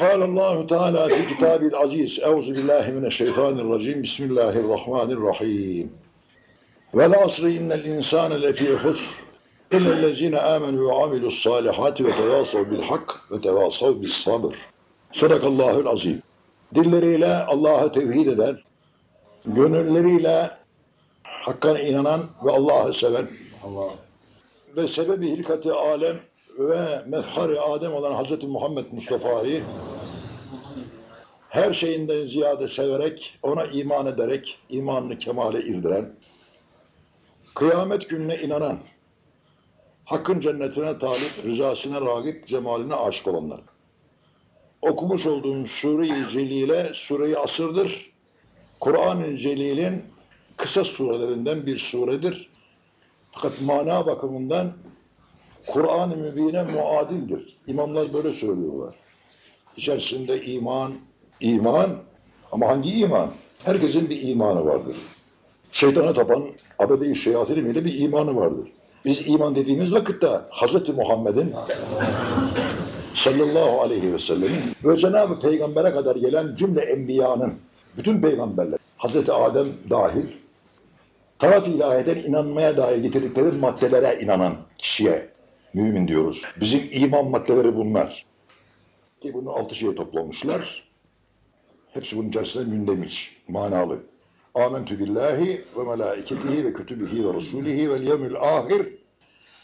قال الله تعالى في كتابه العزيز أعوذ بالله من الشيطان الرجيم بسم الله الرحمن الرحيم والعصر إن الإنسان لفي خسر إلا الذين آمنوا وعملوا الصالحات وتواصوا بالحق وتواصوا بالصبر Sadakallahül azim. Dilleriyle Allah'a tevhid eden, gönülleriyle Hakk'a inanan ve Allah'ı seven Allah. ve sebebi hilkati alem ve mefhari Adem olan Hz. Muhammed Mustafa'yı her şeyinden ziyade severek, ona iman ederek, imanını kemale irdiren, kıyamet gününe inanan, Hakkın cennetine talip, rızasına ragip, cemaline aşık olanlar. Okumuş olduğum Sure-i Celile, Sure-i Asır'dır. Kur'an-ı Celil'in kısa surelerinden bir suredir. Fakat mana bakımından Kur'an-ı Mübin'e muadildir. İmamlar böyle söylüyorlar. İçerisinde iman, iman ama hangi iman? Herkesin bir imanı vardır. Şeytana tapan abede-i şeyatinin bir imanı vardır. Biz iman dediğimiz vakitte Hz. Muhammed'in sallallahu aleyhi ve sellemin ve Cenab-ı Peygamber'e kadar gelen cümle enbiyanın, bütün peygamberler, Hz. Adem dahil, taraf ilahiden inanmaya dair getirdikleri maddelere inanan kişiye mümin diyoruz. Bizim iman maddeleri bunlar. Ki bunu altı şeye toplamışlar. Hepsi bunun içerisinde mündemiş, manalı. Âmentü billahi ve melâiketihi ve kütübihi ve resulihi vel yevmil ahir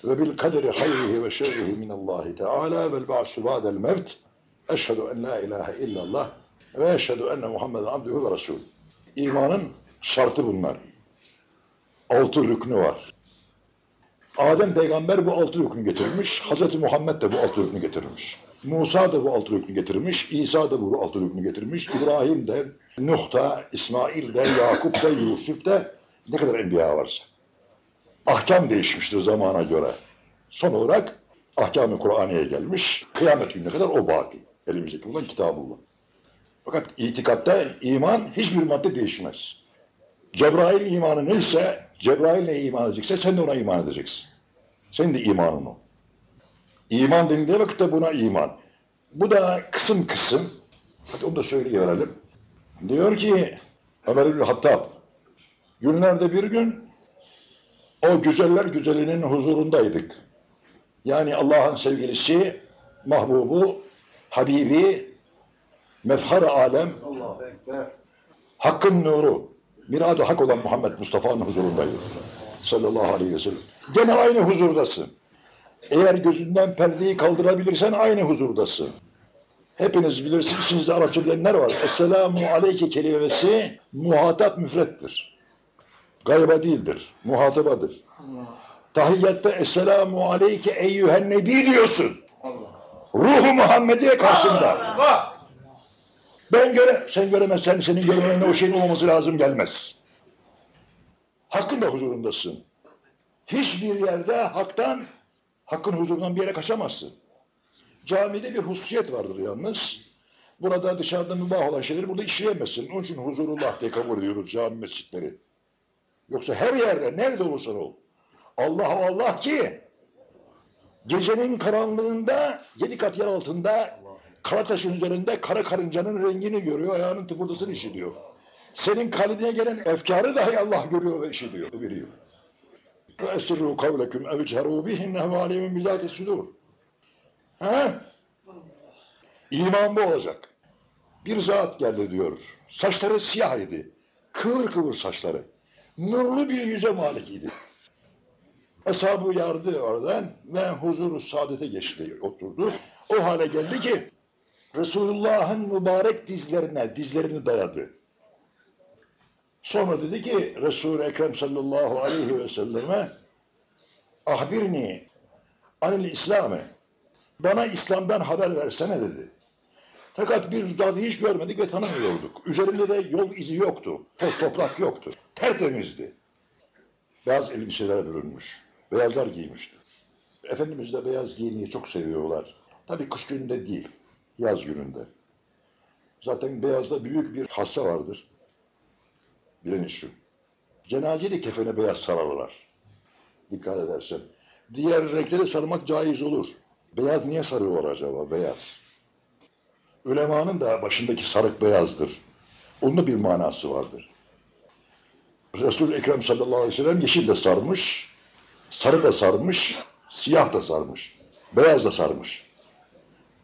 ve bil kaderi hayrihi ve şerrihi minallahi teâlâ vel ba'su ba'del mevt eşhedü en la ilahe illallah ve eşhedü enne Muhammeden abdühü ve resul. İmanın şartı bunlar. Altı rüknü var. Adem peygamber bu altı rüknü getirmiş. Hz. Muhammed de bu altı rüknü getirmiş. Musa da bu altı rüknü getirmiş. İsa da bu altı rüknü getirmiş. İbrahim de, Nuh da, İsmail de, Yakup da, Yusuf da ne kadar enbiya varsa. Ahkam değişmiştir zamana göre. Son olarak ahkam-ı Kur'an'ya gelmiş. Kıyamet gününe kadar o baki. Elimizdeki bulunan kitabullah. Fakat itikatta iman hiçbir madde değişmez. Cebrail imanı neyse, Cebrail neye iman edecekse sen de ona iman edeceksin. Senin de imanın o. İman denildiği vakitte buna iman. Bu da kısım kısım. Hadi onu da söyleyiverelim. Diyor ki Ömer Hattab günlerde bir gün o güzeller güzelinin huzurundaydık. Yani Allah'ın sevgilisi, mahbubu, habibi, mefhar alem. Hakkın nuru, mirad-ı hak olan Muhammed Mustafa'nın huzurundaydık. Sallallahu aleyhi ve sellem. Gene aynı huzurdasın. Eğer gözünden perdeyi kaldırabilirsen aynı huzurdasın. Hepiniz bilirsiniz, sizde Arapça bilenler var. Esselamu aleyke kelimesi muhatap müfrettir. Gayba değildir, muhatabadır. Tahiyyatta Esselamu aleyke eyyühen nebi diyorsun. Ruhu Muhammed'e karşında. Ben göre, sen göremezsen senin görmenin o şeyin olmaması lazım gelmez. Hakkın da huzurundasın. Hiçbir yerde haktan, hakkın huzurundan bir yere kaçamazsın. Camide bir hususiyet vardır yalnız. Burada dışarıda mübah olan şeyleri burada işleyemezsin. Onun için huzurullah diye kabul ediyoruz cami mescitleri. Yoksa her yerde, nerede olursan ol. Allah Allah ki gecenin karanlığında yedi kat yer altında kara taşın üzerinde kara karıncanın rengini görüyor, ayağının tıpırdısını işitiyor. Senin kalbine gelen efkarı dahi Allah görüyor ve işitiyor, veriyor. Ve esirru kavleküm evcheru bihinnehu alemin bizati sudur. Ha? İman bu olacak. Bir zat geldi diyor. Saçları siyah idi. Kıvır kıvır saçları. Nurlu bir yüze malik idi. Eshabı yardı oradan ve huzuru saadete geçti, oturdu. O hale geldi ki Resulullah'ın mübarek dizlerine, dizlerini dayadı. Sonra dedi ki Resul-i Ekrem sallallahu aleyhi ve selleme ahbirni anil İslam'ı bana İslam'dan haber versene dedi. Fakat bir dadı hiç görmedik ve tanımıyorduk. Üzerinde de yol izi yoktu. Toz toprak yoktu. Tertemizdi. Beyaz elbiseler bürünmüş. Beyazlar giymişti. Efendimiz de beyaz giymeyi çok seviyorlar. Tabii kış gününde değil. Yaz gününde. Zaten beyazda büyük bir hassa vardır. Biliniz şu. Cenazeli kefene beyaz sararlar. Dikkat edersen. Diğer renkleri sarmak caiz olur. Beyaz niye sarıyorlar acaba? Beyaz. Ülemanın da başındaki sarık beyazdır. Onun da bir manası vardır. Resul-i Ekrem sallallahu aleyhi ve sellem yeşil de sarmış, sarı da sarmış, siyah da sarmış, beyaz da sarmış.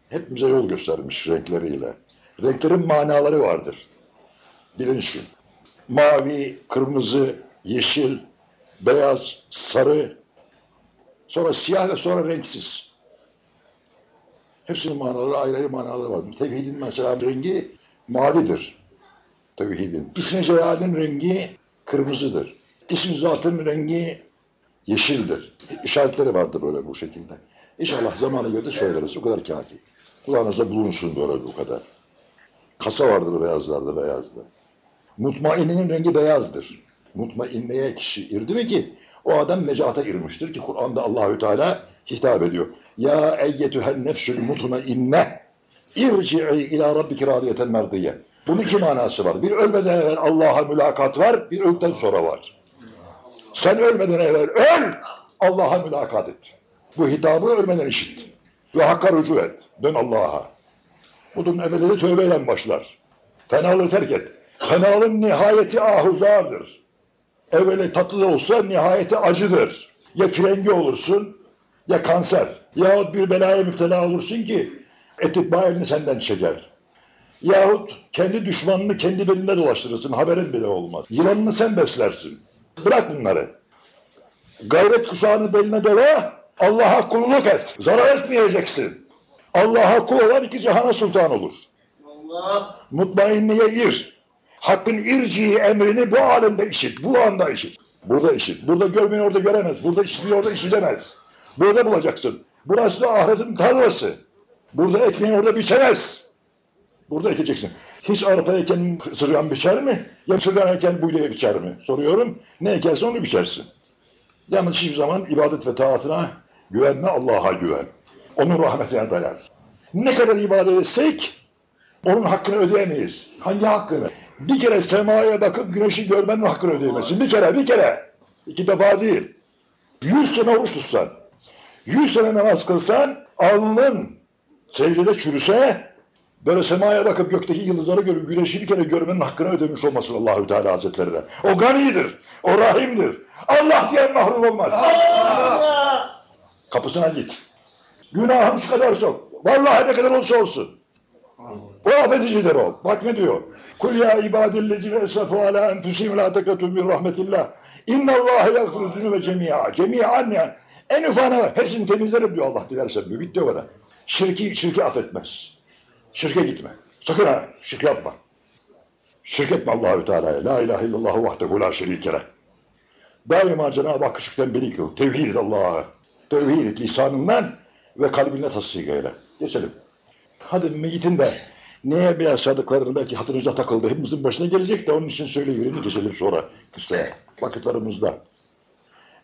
Hepimize yol göstermiş renkleriyle. Renklerin manaları vardır. Bilin şu. Mavi, kırmızı, yeşil, beyaz, sarı, sonra siyah ve sonra renksiz. Hepsinin manaları ayrı ayrı manaları var. Tevhidin mesela rengi mavidir. Tevhidin. İsmi Celal'in rengi kırmızıdır. İsmi Zat'ın rengi yeşildir. İşaretleri vardır böyle bu şekilde. İnşallah zamanı göre de söyleriz. O kadar kafi. Kulağınıza bulunsun böyle bu kadar. Kasa vardır beyazlarda beyazda. Mutmainnenin rengi beyazdır. Mutmainneye kişi irdi mi ki o adam necata girmiştir ki Kur'an'da Allahü Teala hitap ediyor. Ya eyyetühen nefsül mutmainne irci'i ila rabbiki radiyeten merdiye. Bunun iki manası var. Bir ölmeden evvel Allah'a mülakat var, bir öldükten sonra var. Sen ölmeden evvel öl, Allah'a mülakat et. Bu hitabı ölmeden işit. Ve hakka rücu et. Dön Allah'a. Bunun evveli tövbeyle başlar. Fenalığı terk et. Fenalığın nihayeti ahuzardır. Evveli tatlı olsa nihayeti acıdır. Ya frengi olursun ya kanser. Yahut bir belaya müptela olursun ki etibba elini senden çeker. Yahut kendi düşmanını kendi belinde dolaştırırsın. Haberin bile olmaz. Yılanını sen beslersin. Bırak bunları. Gayret kuşağını beline dola, Allah'a kulluk et. Zarar etmeyeceksin. Allah'a kul olan iki cihana sultan olur. Allah. Mutmainneye gir. Hakkın irciği emrini bu alemde işit, bu anda işit. Burada işit. Burada görmeyen orada göremez. Burada işitiyor orada işitemez. Burada bulacaksın. Burası da ahiretin tarlası. Burada ekmeği orada biçemez. Burada ekeceksin. Hiç arpa eken sırgan biçer mi? Ya sırgan eken buğday biçer mi? Soruyorum. Ne ekersen onu biçersin. Yalnız hiçbir zaman ibadet ve taatına güvenme, Allah'a güven. Onun rahmetine dayan. Ne kadar ibadet etsek onun hakkını ödeyemeyiz. Hangi hakkını? Bir kere semaya bakıp güneşi görmenin hakkını ödeyemezsin. Bir kere, bir kere. İki defa değil. Yüz sene oruç tutsan, yüz sene namaz kılsan, alnın secdede çürüse, böyle semaya bakıp gökteki yıldızları görüp güneşi bir kere görmenin hakkını ödemiş olmasın Allahü Teala Hazretlerine. O ganidir, o rahimdir. Allah diyen mahrum olmaz. Allah. Kapısına git. Günahın şu kadar sok. Vallahi ne kadar olsa olsun. O affedicidir o. Bak ne diyor. Kul ya ibadillezine esrafu ala enfusihim la tekretu min rahmetillah. İnna Allah yagfiru zunube cemi'a. Cemi'an ya. En ufana hepsini temizlerim diyor Allah dilerse diyor. Bitti o kadar. Şirki, şirki affetmez. Şirke gitme. Sakın ha. Şirk yapma. Şirk etme Allahü Teala'ya. La ilahe illallah vahdehu la şerike leh. Daima Cenab-ı Hakk'ı şirkten beri kıl. Tevhid et Allah'a. Tevhid et lisanından ve kalbine tasdik eyle. Geçelim. Hadi meyitin de neye yaşadıklarını belki hatırınıza takıldı. Hepimizin başına gelecek de onun için söyleyiverin geçelim sonra kısa vakitlerimizde.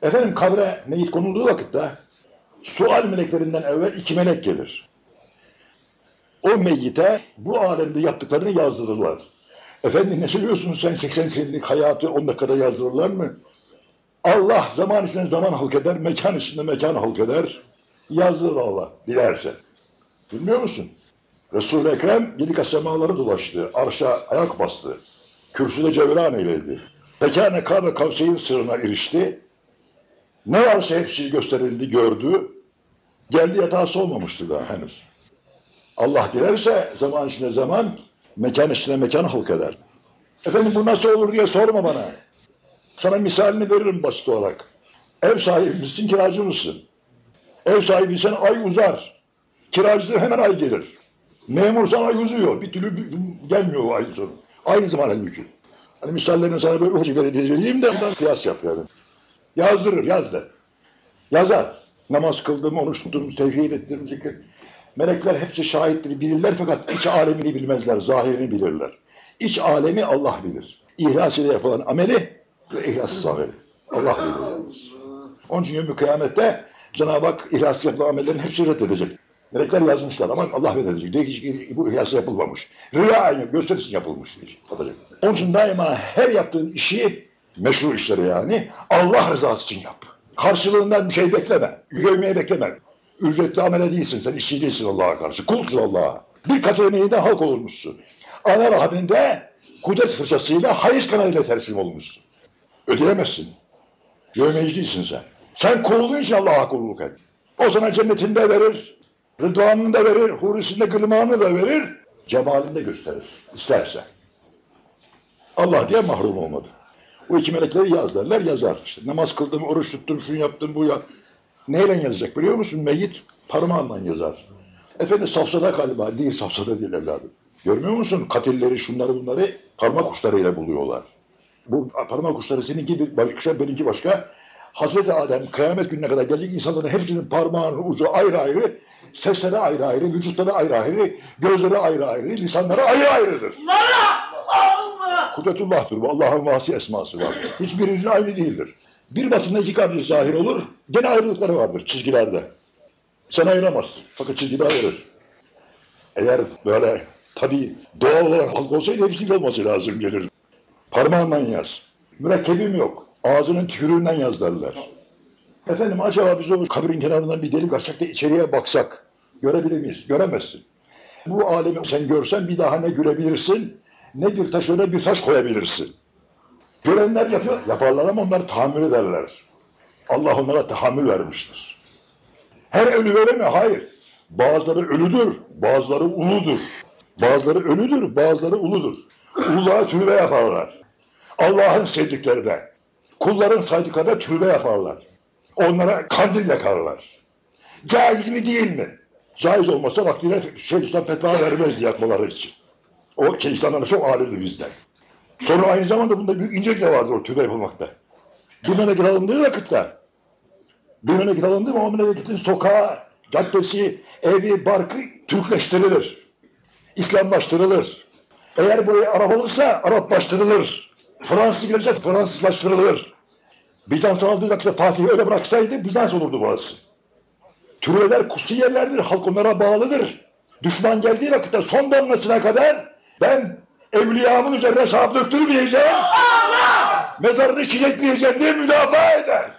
Efendim kabre meyit konulduğu vakitte sual meleklerinden evvel iki melek gelir. O meyyite bu alemde yaptıklarını yazdırırlar. Efendim ne söylüyorsun sen 80 senelik hayatı 10 dakikada yazdırırlar mı? Allah zaman içinde zaman halk eder, mekan içinde mekan halk eder. Yazdırır Allah dilerse. Bilmiyor musun? Resul-i Ekrem yedi semaları dolaştı. Arşa ayak bastı. Kürsüde cevran eyledi. Tekane kabe kavseyin sırrına erişti. Ne varsa hepsi gösterildi, gördü. Geldi yatağısı olmamıştı daha henüz. Allah dilerse zaman içinde zaman, mekan içinde mekan halk eder. Efendim bu nasıl olur diye sorma bana. Sana misalini veririm basit olarak. Ev sahibi misin, kiracı mısın? Ev sahibiysen ay uzar. Kiracısı hemen ay gelir. Memursan ay uzuyor. Bir türlü gelmiyor o ay sonu. Aynı zaman halbuki. Hani misallerini sana böyle hoca vereceğim de ondan kıyas yap. Yazdırır, yaz de. Yazar. Namaz kıldım, oruç tuttum, tevhid ettim, zikir. Melekler hepsi şahitleri bilirler fakat iç alemini bilmezler, zahirini bilirler. İç alemi Allah bilir. İhlas ile yapılan ameli ve ihlassız ameli. Allah bilir yalnız. Onun için yevmi kıyamette Cenab-ı Hak ihlas yapılan amellerin hepsini reddedecek. Melekler yazmışlar ama Allah reddedecek. Diyor ki bu ihlas yapılmamış. Riya gösterisi yapılmış. diye Atacak. Onun için daima her yaptığın işi meşru işleri yani Allah rızası için yap. Karşılığından bir şey bekleme. Övmeye bekleme. Ücretli amele değilsin. Sen işçi değilsin Allah'a karşı. Kulsun Allah'a. Bir kat emeğinde halk olmuşsun. Ana rahminde kudret fırçasıyla hayız kanalıyla tersim olmuşsun. Ödeyemezsin. Yövmeci değilsin sen. Sen kulluğun için Allah'a kulluk et. O sana cennetinde verir, rıdvanını da verir, hurisinde gılmanı da verir, cemalini de gösterir isterse. Allah diye mahrum olmadı. O iki melekleri yaz yazar. İşte namaz kıldım, oruç tuttum, şunu yaptım, bu ya. Neyle yazacak biliyor musun? Meyyit parmağınla yazar. Efendi safsada galiba, değil safsada değil evladım. Görmüyor musun? Katilleri, şunları bunları parmak uçlarıyla buluyorlar. Bu parmak uçları seninki bir başka, benimki başka. Hazreti Adem kıyamet gününe kadar gelecek insanların hepsinin parmağının ucu ayrı ayrı, sesleri ayrı ayrı, vücutları ayrı ayrı, gözleri ayrı ayrı, lisanları ayrı ayrıdır. Kudretullah'tır bu. Allah'ın vasi esması var. Hiçbirinin aynı değildir. Bir batında iki kardeş zahir olur. Gene ayrılıkları vardır çizgilerde. Sen ayıramazsın. Fakat çizgiler verir. Eğer böyle tabii doğal olarak halk olsaydı hepsinin olması lazım gelir. Parmağınla yaz. Mürekkebim yok. Ağzının tükürüğünden yaz derler. Efendim acaba biz o kabrin kenarından bir delik açsak da içeriye baksak görebilir miyiz? Göremezsin. Bu alemi sen görsen bir daha ne görebilirsin ne bir taş öne bir taş koyabilirsin. Görenler yapıyor, yaparlar ama onlar tahammül ederler. Allah onlara tahammül vermiştir. Her ölü öyle mi? Hayır. Bazıları ölüdür, bazıları uludur. Bazıları ölüdür, bazıları uludur. Ululara türbe yaparlar. Allah'ın sevdiklerine, kulların saydıklarına türbe yaparlar. Onlara kandil yakarlar. Caiz mi değil mi? Caiz olmasa vaktiyle Şeyhülislam fetva vermezdi yakmaları için. O Şeyhülislam'dan çok alimdi bizden. Sonra aynı zamanda bunda büyük incelik de vardı o türbe yapılmakta. Bir memleket alındığı vakitte, bir memleket alındığı o memleketin sokağı, caddesi, evi, barkı Türkleştirilir. İslamlaştırılır. Eğer buraya Arap olursa Araplaştırılır. Fransız gelirse Fransızlaştırılır. Bizans aldığı vakitte Fatih öyle bıraksaydı Bizans olurdu burası. Türeler kutsi yerlerdir, halk onlara bağlıdır. Düşman geldiği vakitte son damlasına kadar ben evliyamın üzerine sahip döktürmeyeceğim, mezarını şiletleyeceğim diye müdafaa eder.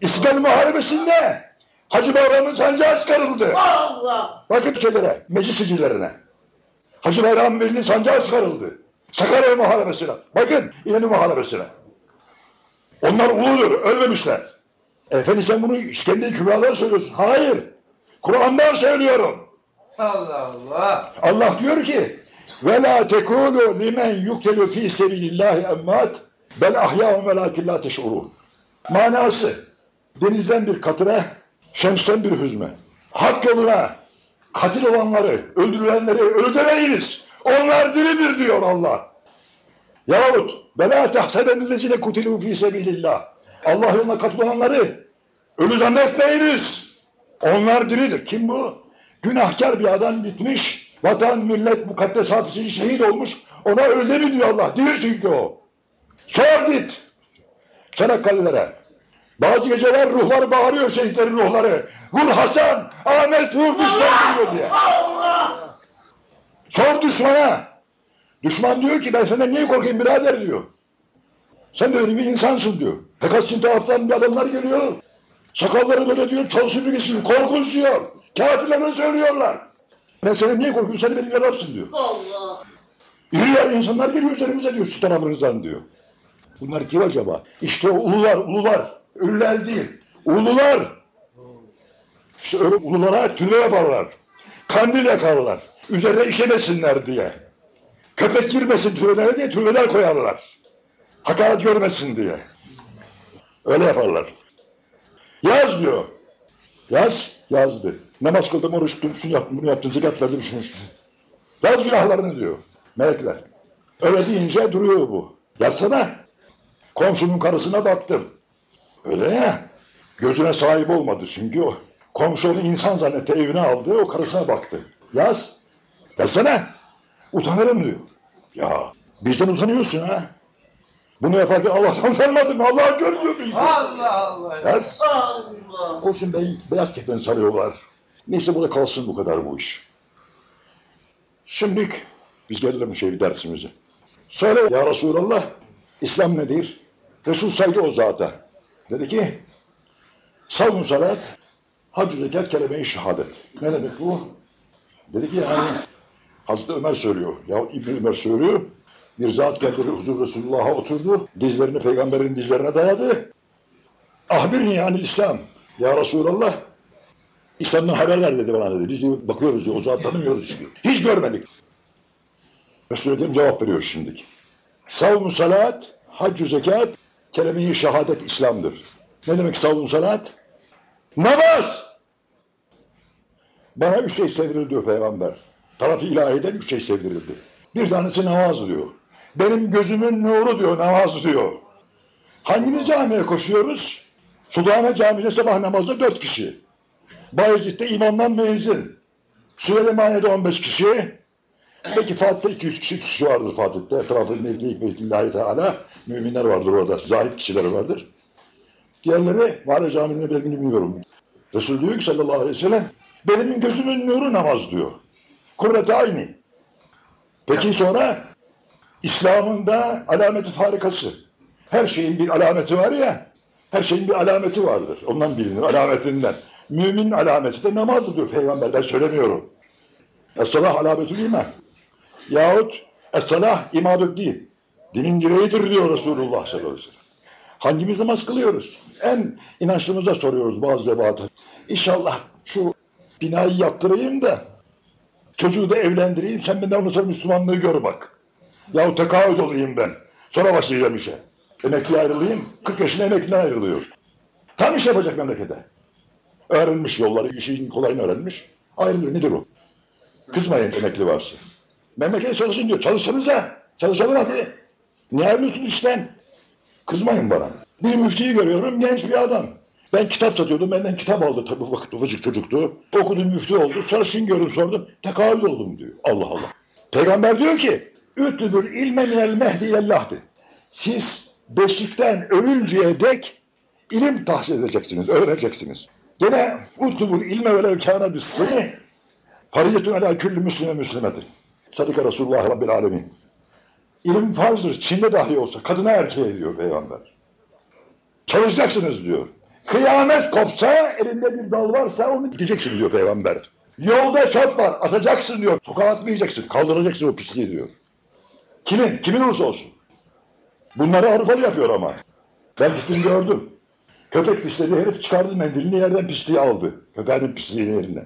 İstiklal Muharebesi'nde Hacı Bayram'ın sancağı çıkarıldı. Allah! Bakın şeylere, meclisicilerine. Hacı Bayram Veli'nin sancağı çıkarıldı. Sakarya Muharebesi'ne. Bakın İnönü Muharebesi'ne. Onlar uludur, ölmemişler. Efendim sen bunu kendi kübradan söylüyorsun. Hayır. Kur'an'dan söylüyorum. Allah Allah! Allah diyor ki ve la tekulu limen yuktelu fi sebilillahi emmat bel ahya'un ve lakin la teş'urun. Manası denizden bir katıra, şemsten bir hüzme. Hak yoluna katil olanları, öldürülenleri öldüreyiniz. Onlar diridir diyor Allah. Yahut ve la tahsebenillezine kutilu fi sebilillah. Allah yoluna katılanları ölü zannetmeyiniz. Onlar diridir. Kim bu? Günahkar bir adam bitmiş. Vatan, millet, mukaddesat için şehit olmuş. Ona öyle mi diyor Allah? Diri çünkü o. Sor git. Çanakkale'lere. Bazı geceler ruhlar bağırıyor şehitlerin ruhları. Vur Hasan, Ahmet vur düşman diyor diye. Sor düşmana. Düşman diyor ki ben senden niye korkayım birader diyor. Sen de öyle bir insansın diyor. Pekas'ın taraftan bir adamlar geliyor. Sakalları böyle diyor, çalışır gibi korkunç diyor. Kafirler öyle söylüyorlar. Ben senden niye korkuyorum, sen benim yararsın diyor. Allah! İyi ya insanlar geliyor üzerimize diyor, şu tarafınızdan diyor. Bunlar kim acaba? İşte ulular, ulular. Ölüler değil. Ulular. İşte öyle ululara türbe yaparlar. Kandil yakarlar. Üzerine işemesinler diye. Köpek girmesin türbelere diye türbeler koyarlar. Hakaret görmesin diye. Öyle yaparlar. Yaz diyor. Yaz, yazdı. Namaz kıldım, oruç tuttum, şunu yaptım, bunu yaptım, zekat verdim, şunu şunu. Yaz günahlarını diyor. Melekler. Öyle deyince duruyor bu. Yazsana. Komşunun karısına baktım. Öyle ya. Gözüne sahip olmadı çünkü o. Komşu onu insan zannetti evine aldı o karısına baktı. Yaz. Yazsana. Utanırım diyor. Ya bizden utanıyorsun ha. Bunu yaparken Allah'tan utanmadın mı? Allah görmüyor bizi. Allah Allah! Yaz. Allah! Olsun bey, beyaz kefen sarıyorlar. Neyse burada kalsın bu kadar bu iş. Şimdi biz gelelim şey dersimize. Söyle ya Resulallah, İslam nedir? Resul saydı o zata. Dedi ki, savun salat, hac zekat kelime-i şehadet. Ne demek bu? Dedi ki yani Hazreti Ömer söylüyor. Yahut İbni Ömer söylüyor. Bir zat geldi huzur Resulullah'a oturdu. Dizlerini peygamberin dizlerine dayadı. Ahbirni yani İslam. Ya Resulallah İslam'dan haber ver dedi bana dedi. Biz bakıyoruz diyor, o zat tanımıyoruz diyor. Hiç görmedik. Resul-i Ekrem cevap veriyor şimdiki. Savun salat, haccü zekat, kelime-i şehadet İslam'dır. Ne demek savun salat? Namaz! Bana üç şey sevdirildi diyor peygamber. Tarafı ilahiden üç şey sevdirildi. Bir tanesi namaz diyor. Benim gözümün nuru diyor namaz diyor. Hangimiz camiye koşuyoruz? Sultanahmet Camii'de sabah namazda dört kişi. Bayezid'de imamdan müezzin. Süleymaniye'de 15 kişi. Peki Fatih'te 200 kişi kişi vardır Fatih'te. Etrafında Mevli Hikmetillahi Teala müminler vardır orada. Zahid kişiler vardır. Diğerleri Vali Camii'nde belki bilmiyorum. Resul diyor ki sallallahu aleyhi ve sellem benim gözümün nuru namaz diyor. Kurrete ayni. Peki sonra İslam'ın da alameti farikası. Her şeyin bir alameti var ya, her şeyin bir alameti vardır. Ondan bilinir, alametinden. Mümin alameti de namazdır diyor peygamber. Ben söylemiyorum. Es-salah alametül iman. Yahut es-salah imadü din. Dinin direğidir diyor Resulullah sallallahu aleyhi ve sellem. Hangimiz namaz kılıyoruz? En inançlımıza soruyoruz bazı zebata. İnşallah şu binayı yaptırayım da çocuğu da evlendireyim. Sen benden ondan sonra Müslümanlığı gör bak. Yahu tekaüt olayım ben. Sonra başlayacağım işe. Emekli ayrılayım. 40 yaşında emekli ayrılıyor. Tam iş yapacak memlekete. Öğrenmiş yolları, işin kolayını öğrenmiş. Ayrılıyor. Nedir o? Kızmayın emekli varsa. Memlekete çalışın diyor. Çalışsanıza. Çalışalım hadi. Niye ayrılıyorsunuz işten? Kızmayın bana. Bir müftüyü görüyorum genç bir adam. Ben kitap satıyordum. Benden kitap aldı tabii vakit ufacık çocuktu. Okudum müftü oldu. Sonra şimdi gördüm sordum. Tekavül oldum diyor. Allah Allah. Peygamber diyor ki Ütlübül ilme minel mehdi illahdi. Siz beşikten ölünceye dek ilim tahsil edeceksiniz, öğreneceksiniz. Gene utlubul ilme velev kâne bis-sını fariyetun ala külli müslime müslimedir. Sadika Resulullah Rabbil Alemin. İlim farzdır. Çin'de dahi olsa kadına erkeğe diyor peygamber. Çalışacaksınız diyor. Kıyamet kopsa elinde bir dal varsa onu gideceksin diyor peygamber. Yolda çöp var atacaksın diyor. Sokağa atmayacaksın kaldıracaksın o pisliği diyor. Kimin? Kimin olursa olsun. Bunları Avrupalı yapıyor ama. Ben gittim gördüm. Köpek pisledi herif çıkardı mendilini yerden pisliği aldı. Köpeğinin pisliğini yerine.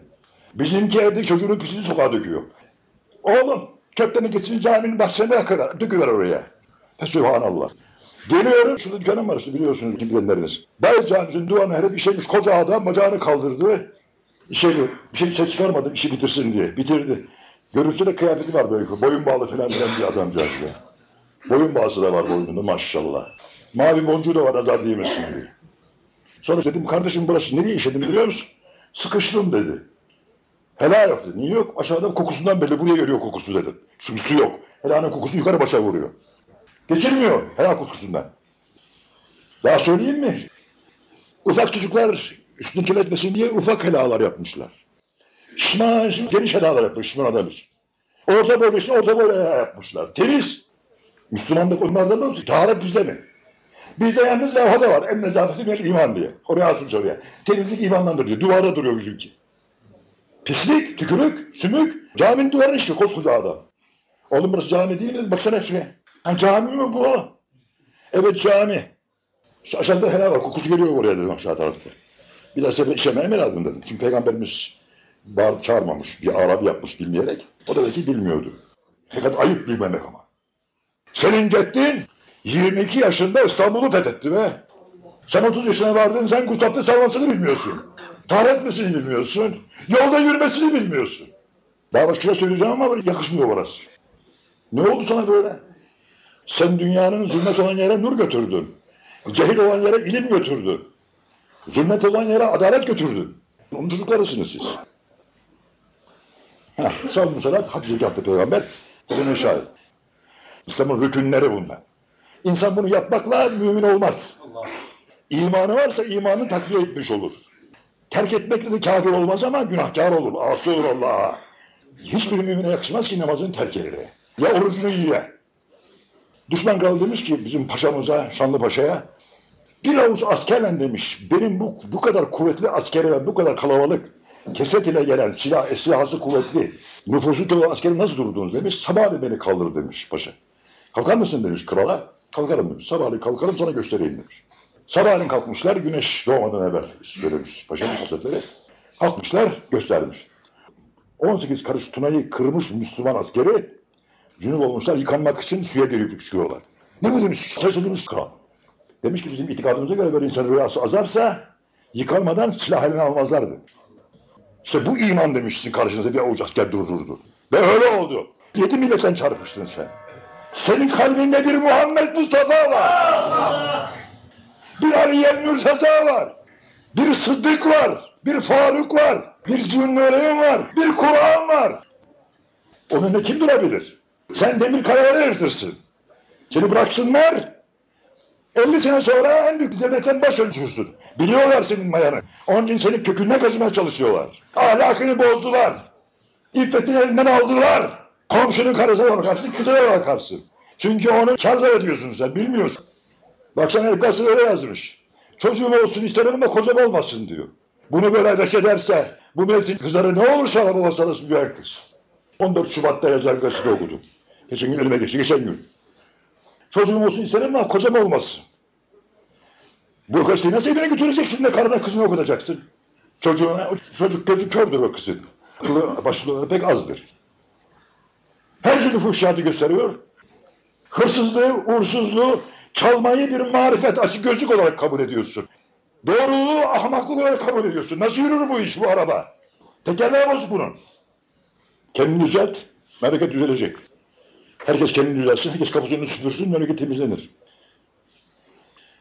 Bizimki evde çocuğunun pisliğini sokağa döküyor. Oğlum çöplerini getirin caminin bahçesine kadar döküver oraya. Fesubhanallah. Geliyorum, şurada dükkanım var işte biliyorsunuz kim bilenleriniz. Bayez Camisi'nin duvarına herif işemiş koca adam bacağını kaldırdı. İşeli, bir şey ses çıkarmadı işi bitirsin diye. Bitirdi. Görünse de kıyafeti var böyle boyun bağlı falan filan bir adamcağız ya. Boyun bağısı da var boynunda maşallah. Mavi boncuğu da var azar diyemezsin diye. Sonra dedim kardeşim burası nereye işedin biliyor musun? Sıkıştım dedi. Helal yok dedi. Niye yok? Aşağıda kokusundan belli buraya geliyor kokusu dedi. Çünkü su yok. Helalın kokusu yukarı başa vuruyor. Geçirmiyor helal kokusundan. Daha söyleyeyim mi? Ufak çocuklar üstünü kirletmesin diye ufak helalar yapmışlar. Şişman, şişman, geniş helalar yapmış şişman adamız. Orta boylu için orta boylu yapmışlar. Temiz. Müslümanlık onlarda mı? Taharet bizde mi? Bizde yalnız levhada var. En nezafeti bir iman diye. Oraya atmış oraya. Temizlik imandandır diyor. Duvarda duruyor bizimki. Pislik, tükürük, sümük. Caminin duvarı işte koskoca adam. Oğlum burası cami değil mi? Baksana şuraya. Ha cami mi bu? Evet cami. Şu aşağıda helal var. Kokusu geliyor oraya dedim aşağı tarafta. Bir daha sefer işemeye lazım dedim. Çünkü peygamberimiz bağır, çağırmamış. Bir Arabi yapmış bilmeyerek. O da belki bilmiyordu. Fakat ayıp bilmemek ama. Senin ceddin 22 yaşında İstanbul'u fethetti be. Sen 30 yaşına vardın sen Kutap'ta sarmasını bilmiyorsun. Taharet misini bilmiyorsun. Yolda yürümesini bilmiyorsun. Daha başka şey söyleyeceğim ama yakışmıyor orası. Ne oldu sana böyle? Sen dünyanın zulmet olan yere nur götürdün. Cehil olan yere ilim götürdün. Zulmet olan yere adalet götürdün. Onun çocuklarısınız siz. Heh, savun salat, zekattı peygamber. Buna şahit. İslam'ın rükünleri bunlar. İnsan bunu yapmakla mümin olmaz. İmanı varsa imanı takviye etmiş olur. Terk etmekle de kafir olmaz ama günahkar olur, asi olur Allah'a. Hiçbir mümine yakışmaz ki namazını terk eder. Ya orucunu yiye. Düşman kral demiş ki bizim paşamıza, Şanlı Paşa'ya bir avuç askerle demiş benim bu, bu kadar kuvvetli askere bu kadar kalabalık Keset ile gelen silah, silahası kuvvetli, nüfusu çok askeri nasıl durdunuz demiş. Sabah beni kaldır demiş paşa. Kalkar mısın demiş krala. Kalkarım demiş. Sabahleyin kalkarım sana göstereyim demiş. Sabahleyin kalkmışlar güneş doğmadan evvel söylemiş paşanın hazretleri. Kalkmışlar göstermiş. 18 karış tunayı kırmış Müslüman askeri cünüp olmuşlar yıkanmak için suya girip çıkıyorlar. Ne bu demiş şaşırmış kral. Demiş ki bizim itikadımıza göre böyle insan rüyası azarsa yıkanmadan silah eline almazlar demiş. İşte bu iman demişsin karşınızda bir avuç asker durdurdu. Ve öyle oldu. Yedi milletten çarpıştın sen. Senin kalbinde bir Muhammed Mustafa var. Bir Aliye Mürteza var. Bir Sıddık var. Bir Faruk var. Bir Zünnüreyn var. Bir Kur'an var. Onun önüne kim durabilir? Sen demir kayaları eritirsin. Seni bıraksınlar. 50 sene sonra en büyük devletten baş ölçürsün. Biliyorlar senin mayanı. Onun için senin köküne kazımaya çalışıyorlar. Ahlakını bozdular. İffetini elinden aldılar. Komşunun karısına bakarsın, kızına bakarsın. Çünkü onu kar ediyorsun sen, bilmiyorsun. Baksana gazetede öyle yazmış. Çocuğum olsun isterim ama kocam olmasın diyor. Bunu böyle reşederse, bu milletin kızları ne olursa babası arası büyük kız. 14 Şubat'ta yazar gazete okudum. Geçen gün elime geçti, geçen gün. Çocuğum olsun isterim ama kocam olmasın. Gazeteyi nasıl evine götüreceksin de karına kızını okutacaksın? Çocuğuna, çocuk gözü kördür o kızın. Akıllı başlılığları pek azdır. Her türlü fuhşatı gösteriyor. Hırsızlığı, uğursuzluğu, çalmayı bir marifet, açık gözlük olarak kabul ediyorsun. Doğruluğu ahmaklık olarak kabul ediyorsun. Nasıl yürür bu iş, bu araba? Tekerleği bozuk bunun. Kendini düzelt, memleket düzelecek. Herkes kendini düzelsin, herkes kapısını süpürsün, memleket temizlenir.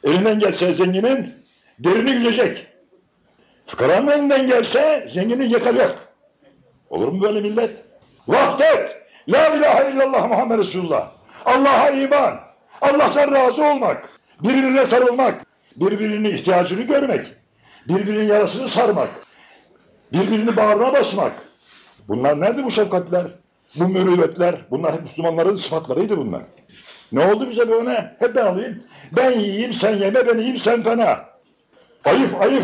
Elinden gelse zenginin derini yüzecek. Fıkaranın elinden gelse zenginin yakacak. Olur mu böyle millet? Vahdet! La ilahe illallah Muhammed Resulullah. Allah'a iman. Allah'tan razı olmak. Birbirine sarılmak. Birbirinin ihtiyacını görmek. Birbirinin yarasını sarmak. Birbirini bağrına basmak. Bunlar nerede bu şefkatler? Bu mürüvvetler? Bunlar hep Müslümanların sıfatlarıydı bunlar. Ne oldu bize böyle? Hep ben alayım. Ben yiyeyim, sen yeme, ben yiyeyim, sen fena. Ayıp, ayıp.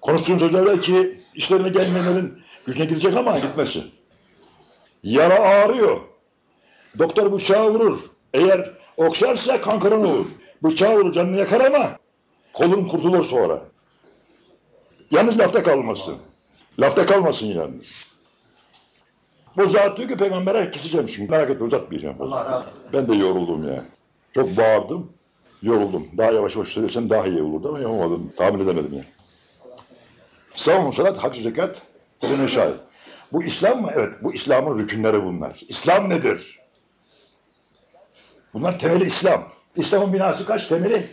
Konuştuğun sözler belki işlerine gelmeyenlerin gücüne gidecek ama gitmesin. Yara ağrıyor. Doktor bıçağı vurur. Eğer okşarsa kankaran olur. Bıçağı vurur canını yakar ama kolun kurtulur sonra. Yalnız lafta kalmasın. Lafta kalmasın yalnız. Bu zat diyor ki peygambere keseceğim şimdi. Merak etme uzatmayacağım. Allah razı olsun. Ben de yoruldum ya. Çok bağırdım. Yoruldum. Daha yavaş yavaş söylesem daha iyi olurdu ama yapamadım. Tahmin edemedim ya. Savunma salat, hac, zekat, kelime şahit. Bu İslam mı? Evet. Bu İslam'ın rükünleri bunlar. İslam nedir? Bunlar temeli İslam. İslam'ın binası kaç temeli?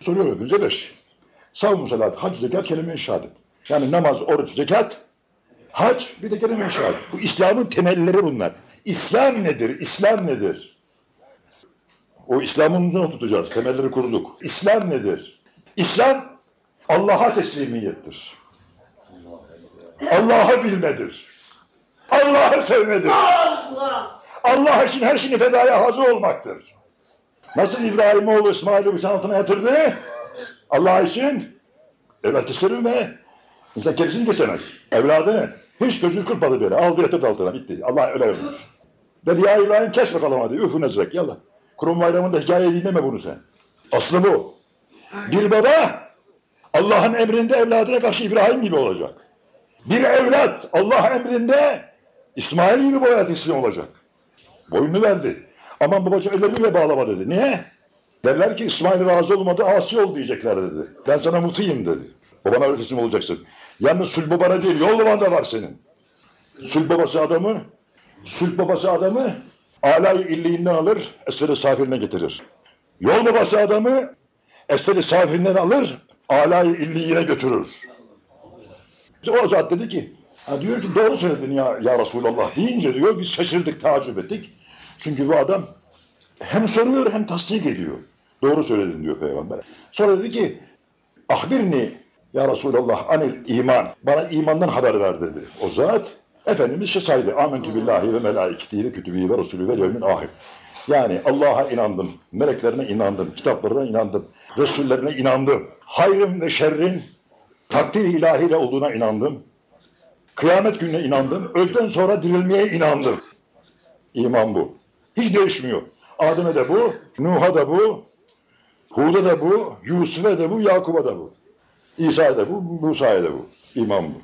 Soruyor bize beş. Savunma salat, hac, zekat, kelime şehadet. Yani namaz, oruç, zekat, hac, bir de kelime şehadet. Bu İslam'ın temelleri bunlar. İslam nedir? İslam nedir? O İslam'ın üzerine tutacağız. Temelleri kurduk. İslam nedir? İslam Allah'a teslimiyettir. Allah'ı bilmedir. Allah'ı sevmedir. Allah! İçin her şeyini fedaya hazır olmaktır. Nasıl İbrahimoğlu İsmail'i bıçağın altına yatırdı? Allah için evlat teslim insan kendisini kesemez. Evladını hiç gözünü kırpmadı böyle. Aldı yatırdı altına bitti. Allah öyle yapmış. Dedi ya İbrahim kes bakalım hadi. Üfü nezrek yallah. Kurum bayramında hikaye dinleme bunu sen. Aslı bu. Bir baba Allah'ın emrinde evladına karşı İbrahim gibi olacak. Bir evlat Allah emrinde İsmail gibi boya teslim olacak. Boynunu verdi. Aman babacığım ellerini de bağlama dedi. Niye? Derler ki İsmail razı olmadı, asi ol diyecekler dedi. Ben sana mutuyum dedi. Babana öyle teslim olacaksın. Yalnız sül babana değil, yol baban da var senin. Sül babası adamı, sül babası adamı alay illiğinden alır, esferi safiline getirir. Yol babası adamı esferi safilinden alır, alay illiğine götürür. O zat dedi ki, ha diyor ki doğru söyledin ya, ya Resulallah deyince diyor biz şaşırdık, tacip ettik. Çünkü bu adam hem soruyor hem tasdik ediyor. Doğru söyledin diyor peygamber. Sonra dedi ki ahbirni ya Resulallah anil iman. Bana imandan haber ver dedi. O zat Efendimiz şey saydı. Amentü billahi ve melaiketihi ve kütübihi ve resulü ve yevmin ahir. Yani Allah'a inandım, meleklerine inandım, kitaplarına inandım, Resullerine inandım. Hayrın ve şerrin Takdir ilahiyle olduğuna inandım. Kıyamet gününe inandım. Öldükten sonra dirilmeye inandım. İman bu. Hiç değişmiyor. Adem'e de bu, Nuh'a da bu, Hud'a da bu, Yusuf'a da bu, Yakub'a da bu. İsa'ya da bu, Musa'ya da bu. İman bu.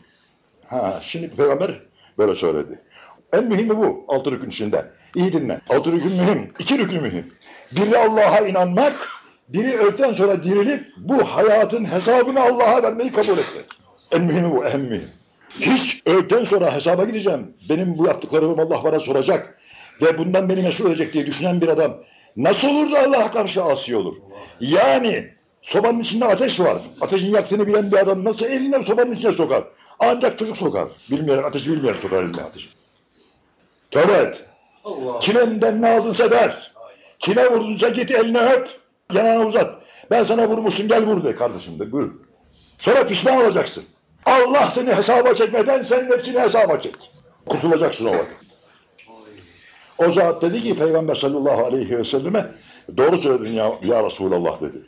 Ha, şimdi peygamber böyle söyledi. En mühimi bu altı rükün içinde. İyi dinle. Altı rükün mühim. İki rükün mühim. Biri Allah'a inanmak, biri öldükten sonra dirilip bu hayatın hesabını Allah'a vermeyi kabul etmek. En mühimi bu, en mühim. Hiç öldükten sonra hesaba gideceğim. Benim bu yaptıklarımı Allah bana soracak. Ve bundan beni mesul edecek diye düşünen bir adam nasıl olur da Allah'a karşı asi olur? Yani sobanın içinde ateş var. Ateşin yaktığını bilen bir adam nasıl eline sobanın içine sokar? Ancak çocuk sokar. Bilmeyen, ateşi bilmeyen sokar eline ateşi. Tövbe et. Kiminden ne aldınsa der. Kime vurdunsa git eline öp. Yanına uzat. Ben sana vurmuşsun gel vur de kardeşim de buyur. Sonra pişman olacaksın. Allah seni hesaba çekmeden sen nefsini hesaba çek. Kurtulacaksın o vakit. O zat dedi ki Peygamber sallallahu aleyhi ve selleme doğru söyledin ya, ya Resulallah dedi.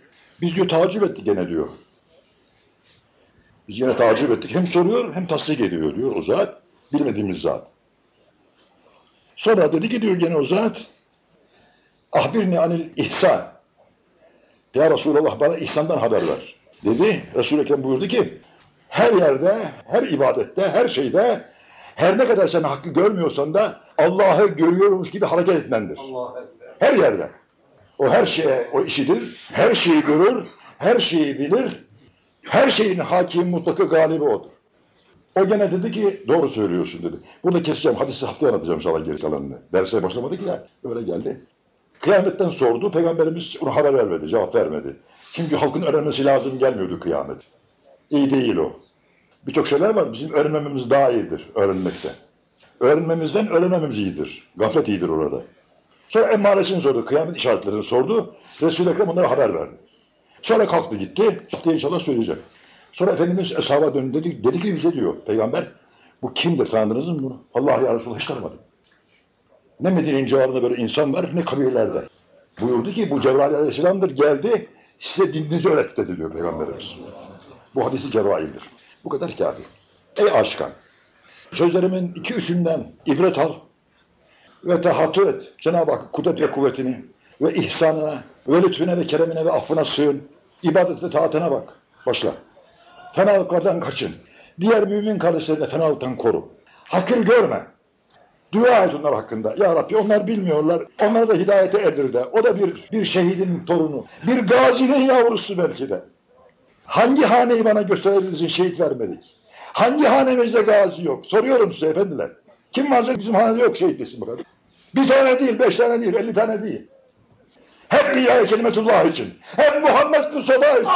Biz diyor tacip ettik gene diyor. Biz yine tacip ettik. Hem soruyor hem tasdik ediyor diyor o zat. Bilmediğimiz zat. Sonra dedi ki diyor gene o zat ahbirni anil ihsan. Ya Resulallah bana ihsandan haber ver. Dedi. Resul-i Ekrem buyurdu ki her yerde, her ibadette, her şeyde her ne kadar sen hakkı görmüyorsan da Allah'ı görüyormuş gibi hareket etmendir. Allah. Her yerde. O her şeye o işidir. Her şeyi görür, her şeyi bilir. Her şeyin hakim mutlaka galibi odur. O gene dedi ki doğru söylüyorsun dedi. Bunu keseceğim. Hadisi haftaya anlatacağım inşallah geri kalanını. Derse başlamadık ya. Öyle geldi. Kıyametten sordu. Peygamberimiz ona haber vermedi. Cevap vermedi. Çünkü halkın öğrenmesi lazım gelmiyordu kıyamet. İyi değil o. Birçok şeyler var. Bizim öğrenmememiz daha iyidir öğrenmekte. Öğrenmemizden öğrenememiz iyidir. Gaflet iyidir orada. Sonra emmaresini sordu. Kıyamet işaretlerini sordu. Resul-i Ekrem onlara haber verdi. Sonra kalktı gitti. Haftaya inşallah söyleyeceğim. Sonra Efendimiz eshaba döndü dedi, dedi ki bize diyor peygamber bu kimdir tanıdınız mı bunu? Allah ya Resulallah hiç tanımadım. Ne Medine'nin civarında böyle insan var ne kabilelerde. Buyurdu ki bu Cebrail aleyhisselamdır geldi size dininizi öğretti dedi diyor peygamberimiz. Bu hadisi Cebrail'dir. Bu kadar kafi. Ey aşkan sözlerimin iki üçünden ibret al ve tahattür et. Cenab-ı Hak kudret ve kuvvetini ve ihsanına ve lütfüne ve keremine ve affına sığın. İbadet ve taatına bak. Başla. Fenalıklardan kaçın. Diğer mümin kardeşlerine fenalıktan koru. Hakir görme. Dua et onlar hakkında. Ya Rabbi onlar bilmiyorlar. Onları da hidayete erdir de. O da bir, bir şehidin torunu. Bir gazinin yavrusu belki de. Hangi haneyi bana gösterebiliriz için şehit vermedik? Hangi hanemizde gazi yok? Soruyorum size efendiler. Kim varsa bizim hanede yok şehit desin bakalım. Bir tane değil, beş tane değil, elli tane değil. Hep İlahi Kelimetullah için. Hep Muhammed Mustafa için.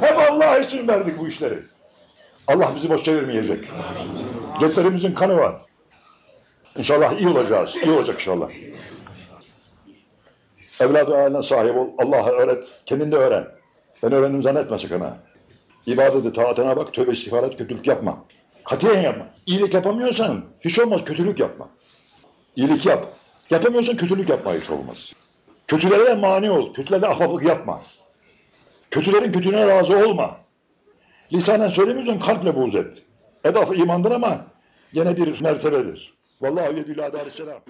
Hep Allah için verdik bu işleri. Allah bizi boş çevirmeyecek. Ceplerimizin kanı var. İnşallah iyi olacağız. İyi olacak inşallah. Evladı haline sahip ol. Allah'a öğret. Kendin de öğren. Ben öğrendim zannetme sakın ha. İbadeti, taatına bak. Tövbe istiğfar et. Kötülük yapma. Katiyen yapma. İyilik yapamıyorsan hiç olmaz kötülük yapma. İyilik yap. Yapamıyorsan kötülük yapma hiç olmaz. Kötülere mani ol. Kötülere ahbaplık yapma. Kötülerin kötülüğüne razı olma. Lisanen söylemiyorsan kalple buğz et. Edaf imandır ama gene bir mertebedir. Vallahi ila darisselam.